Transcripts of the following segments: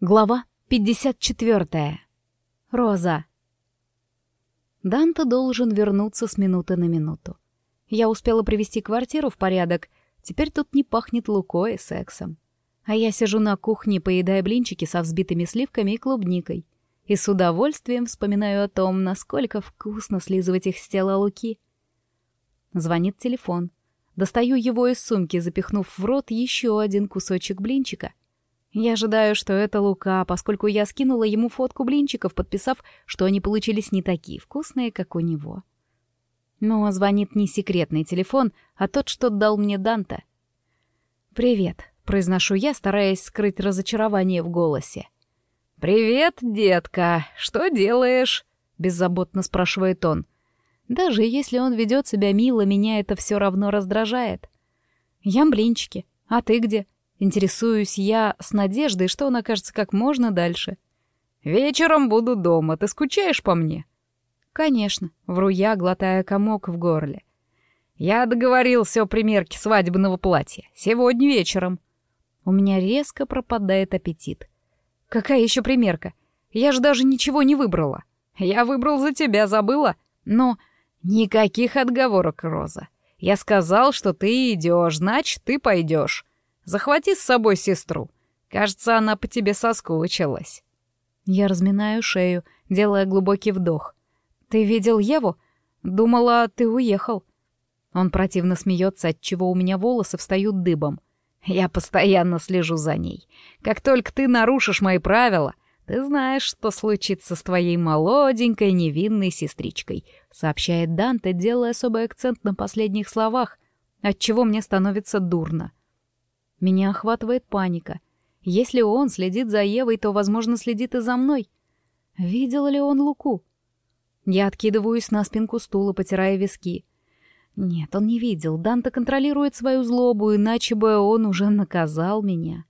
Глава 54. Роза. Данте должен вернуться с минуты на минуту. Я успела привести квартиру в порядок, теперь тут не пахнет лукой и сексом. А я сижу на кухне, поедая блинчики со взбитыми сливками и клубникой. И с удовольствием вспоминаю о том, насколько вкусно слизывать их с тела луки. Звонит телефон. Достаю его из сумки, запихнув в рот еще один кусочек блинчика. Я ожидаю, что это Лука, поскольку я скинула ему фотку блинчиков, подписав, что они получились не такие вкусные, как у него. Но звонит не секретный телефон, а тот, что дал мне Данта. «Привет», — произношу я, стараясь скрыть разочарование в голосе. «Привет, детка! Что делаешь?» — беззаботно спрашивает он. Даже если он ведет себя мило, меня это все равно раздражает. «Ям блинчики. А ты где?» Интересуюсь я с надеждой, что он окажется как можно дальше. «Вечером буду дома. Ты скучаешь по мне?» «Конечно», — вру я, глотая комок в горле. «Я договорился о примерке свадебного платья. Сегодня вечером». У меня резко пропадает аппетит. «Какая еще примерка? Я же даже ничего не выбрала. Я выбрал за тебя, забыла? Но никаких отговорок, Роза. Я сказал, что ты идешь, значит, ты пойдешь. Захвати с собой сестру. Кажется, она по тебе соскучилась». Я разминаю шею, делая глубокий вдох. «Ты видел Еву? Думала, ты уехал». Он противно смеется, отчего у меня волосы встают дыбом. «Я постоянно слежу за ней. Как только ты нарушишь мои правила, ты знаешь, что случится с твоей молоденькой невинной сестричкой», сообщает Данте, делая особый акцент на последних словах, отчего мне становится дурно. Меня охватывает паника. Если он следит за Евой, то, возможно, следит и за мной. Видел ли он Луку? Я откидываюсь на спинку стула, потирая виски. Нет, он не видел. Данта контролирует свою злобу, иначе бы он уже наказал меня.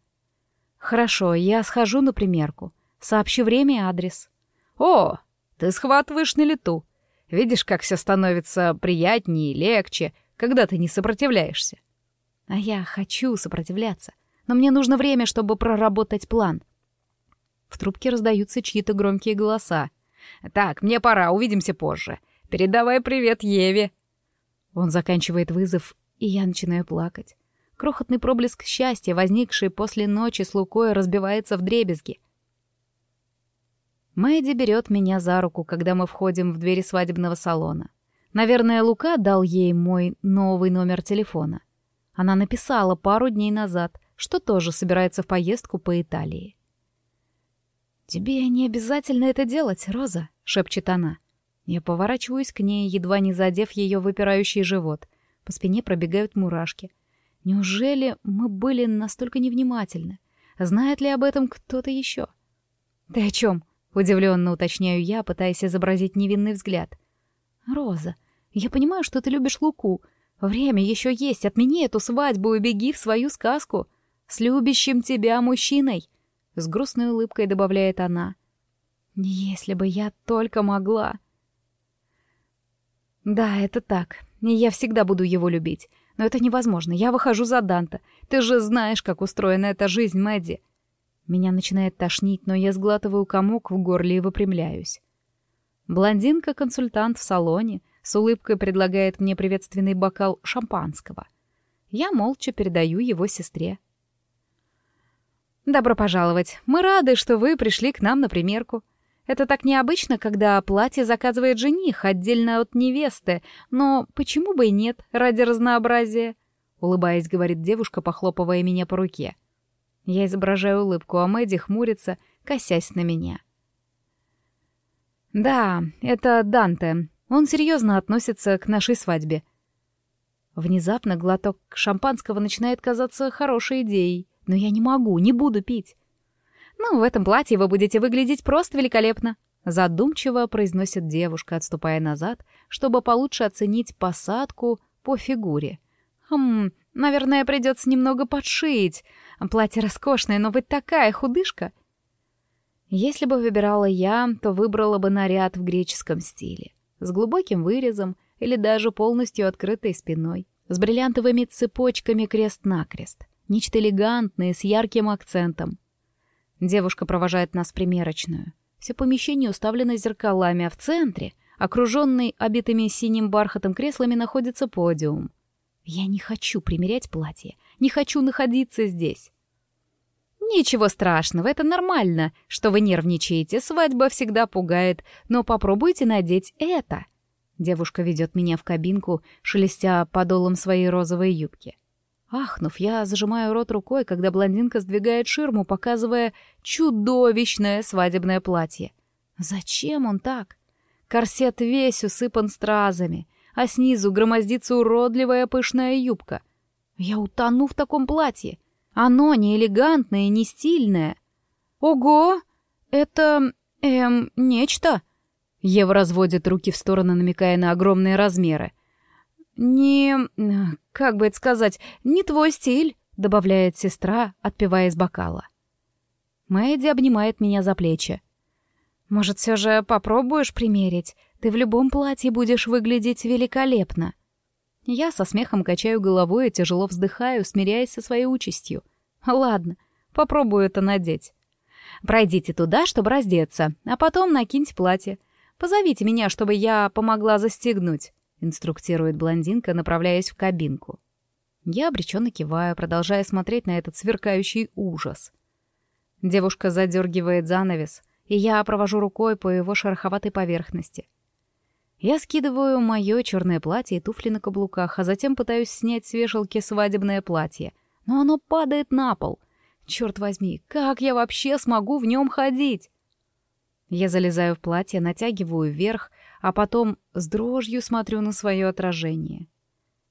Хорошо, я схожу на примерку. Сообщи время и адрес. О, ты схватываешь на лету. Видишь, как все становится приятнее и легче, когда ты не сопротивляешься. А я хочу сопротивляться. Но мне нужно время, чтобы проработать план. В трубке раздаются чьи-то громкие голоса. «Так, мне пора, увидимся позже. Передавай привет Еве». Он заканчивает вызов, и я начинаю плакать. Крохотный проблеск счастья, возникший после ночи с Лукой, разбивается в дребезги. Мэдди берет меня за руку, когда мы входим в двери свадебного салона. Наверное, Лука дал ей мой новый номер телефона. Она написала пару дней назад, что тоже собирается в поездку по Италии. «Тебе не обязательно это делать, Роза», — шепчет она. Я поворачиваюсь к ней, едва не задев ее выпирающий живот. По спине пробегают мурашки. Неужели мы были настолько невнимательны? Знает ли об этом кто-то еще? «Ты о чем? удивленно уточняю я, пытаясь изобразить невинный взгляд. «Роза, я понимаю, что ты любишь Луку, Время еще есть, отмени эту свадьбу и беги в свою сказку. С любящим тебя мужчиной!» С грустной улыбкой добавляет она. «Если бы я только могла!» «Да, это так. Я всегда буду его любить. Но это невозможно. Я выхожу за Данта. Ты же знаешь, как устроена эта жизнь, Мэдди». Меня начинает тошнить, но я сглатываю комок в горле и выпрямляюсь. Блондинка-консультант в салоне с улыбкой предлагает мне приветственный бокал шампанского. Я молча передаю его сестре. «Добро пожаловать. Мы рады, что вы пришли к нам на примерку. Это так необычно, когда платье заказывает жених отдельно от невесты, но почему бы и нет, ради разнообразия?» Улыбаясь, говорит девушка, похлопывая меня по руке. Я изображаю улыбку, а Мэдди хмурится, косясь на меня. «Да, это Данте. Он серьезно относится к нашей свадьбе. Внезапно глоток шампанского начинает казаться хорошей идеей, но я не могу, не буду пить. «Ну, в этом платье вы будете выглядеть просто великолепно», задумчиво произносит девушка, отступая назад, чтобы получше оценить посадку по фигуре. «Хм, наверное, придется немного подшить. Платье роскошное, но вы такая худышка». Если бы выбирала я, то выбрала бы наряд в греческом стиле с глубоким вырезом или даже полностью открытой спиной, с бриллиантовыми цепочками крест-накрест, нечто элегантное с ярким акцентом. Девушка провожает нас в примерочную. Все помещение уставлено зеркалами, а в центре, окруженный обитыми синим бархатом креслами, находится подиум. Я не хочу примерять платье, не хочу находиться здесь. «Ничего страшного, это нормально, что вы нервничаете, свадьба всегда пугает, но попробуйте надеть это». Девушка ведет меня в кабинку, шелестя подолом своей розовой юбки. Ахнув, я зажимаю рот рукой, когда блондинка сдвигает ширму, показывая чудовищное свадебное платье. Зачем он так? Корсет весь усыпан стразами, а снизу громоздится уродливая пышная юбка. Я утону в таком платье. Оно не элегантное не стильное. Ого! Это... эм... нечто. Ева разводит руки в стороны, намекая на огромные размеры. «Не... как бы это сказать, не твой стиль», — добавляет сестра, отпивая из бокала. Мэйди обнимает меня за плечи. «Может, все же попробуешь примерить? Ты в любом платье будешь выглядеть великолепно». Я со смехом качаю головой и тяжело вздыхаю, смиряясь со своей участью. «Ладно, попробую это надеть. Пройдите туда, чтобы раздеться, а потом накиньте платье. Позовите меня, чтобы я помогла застегнуть». — инструктирует блондинка, направляясь в кабинку. Я обреченно киваю, продолжая смотреть на этот сверкающий ужас. Девушка задергивает занавес, и я провожу рукой по его шероховатой поверхности. Я скидываю мое черное платье и туфли на каблуках, а затем пытаюсь снять с вешалки свадебное платье, но оно падает на пол. Черт возьми, как я вообще смогу в нем ходить? Я залезаю в платье, натягиваю вверх, а потом с дрожью смотрю на свое отражение.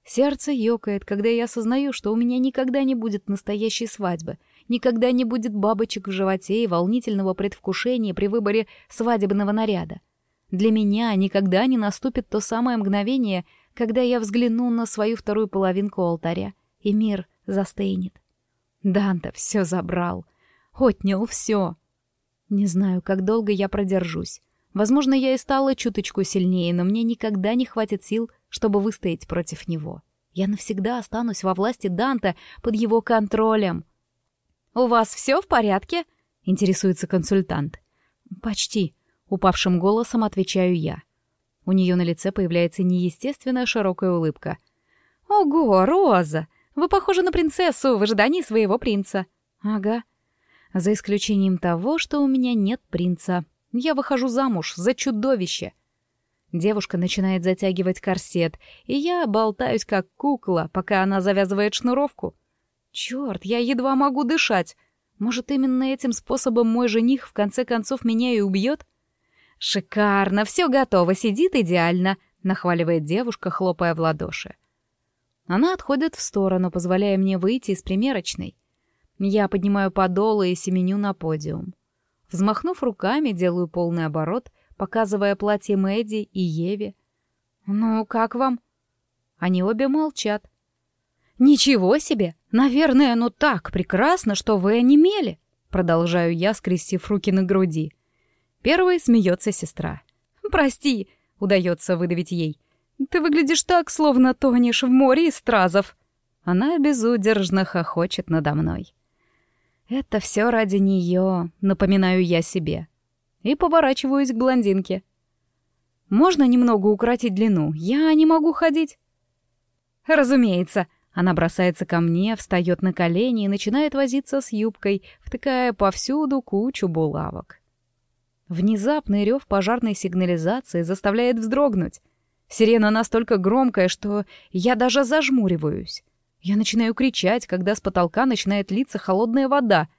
Сердце ёкает, когда я осознаю, что у меня никогда не будет настоящей свадьбы, никогда не будет бабочек в животе и волнительного предвкушения при выборе свадебного наряда. Для меня никогда не наступит то самое мгновение, когда я взгляну на свою вторую половинку алтаря, и мир застынет. Данта все забрал, отнял все. Не знаю, как долго я продержусь. Возможно, я и стала чуточку сильнее, но мне никогда не хватит сил, чтобы выстоять против него. Я навсегда останусь во власти Данта под его контролем. «У вас все в порядке?» — интересуется консультант. «Почти», — упавшим голосом отвечаю я. У нее на лице появляется неестественная широкая улыбка. «Ого, Роза! Вы похожи на принцессу в ожидании своего принца». «Ага. За исключением того, что у меня нет принца», я выхожу замуж за чудовище. Девушка начинает затягивать корсет, и я болтаюсь как кукла, пока она завязывает шнуровку. Черт, я едва могу дышать. Может, именно этим способом мой жених в конце концов меня и убьет? Шикарно, все готово, сидит идеально, нахваливает девушка, хлопая в ладоши. Она отходит в сторону, позволяя мне выйти из примерочной. Я поднимаю подолы и семеню на подиум. Взмахнув руками, делаю полный оборот, показывая платье Мэдди и Еве. «Ну, как вам?» Они обе молчат. «Ничего себе! Наверное, оно так прекрасно, что вы онемели!» Продолжаю я, скрестив руки на груди. Первой смеется сестра. «Прости!» — удается выдавить ей. «Ты выглядишь так, словно тонешь в море из стразов!» Она безудержно хохочет надо мной. Это все ради нее, напоминаю я себе. И поворачиваюсь к блондинке. Можно немного укоротить длину? Я не могу ходить. Разумеется. Она бросается ко мне, встает на колени и начинает возиться с юбкой, втыкая повсюду кучу булавок. Внезапный рев пожарной сигнализации заставляет вздрогнуть. Сирена настолько громкая, что я даже зажмуриваюсь. Я начинаю кричать, когда с потолка начинает литься холодная вода.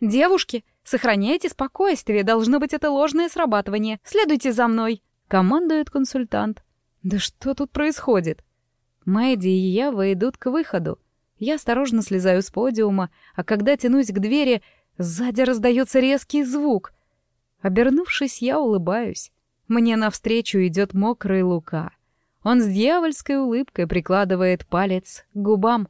«Девушки, сохраняйте спокойствие, должно быть это ложное срабатывание. Следуйте за мной!» — командует консультант. «Да что тут происходит?» Мэдди и Ева идут к выходу. Я осторожно слезаю с подиума, а когда тянусь к двери, сзади раздается резкий звук. Обернувшись, я улыбаюсь. Мне навстречу идет мокрый Лука. Он с дьявольской улыбкой прикладывает палец к губам.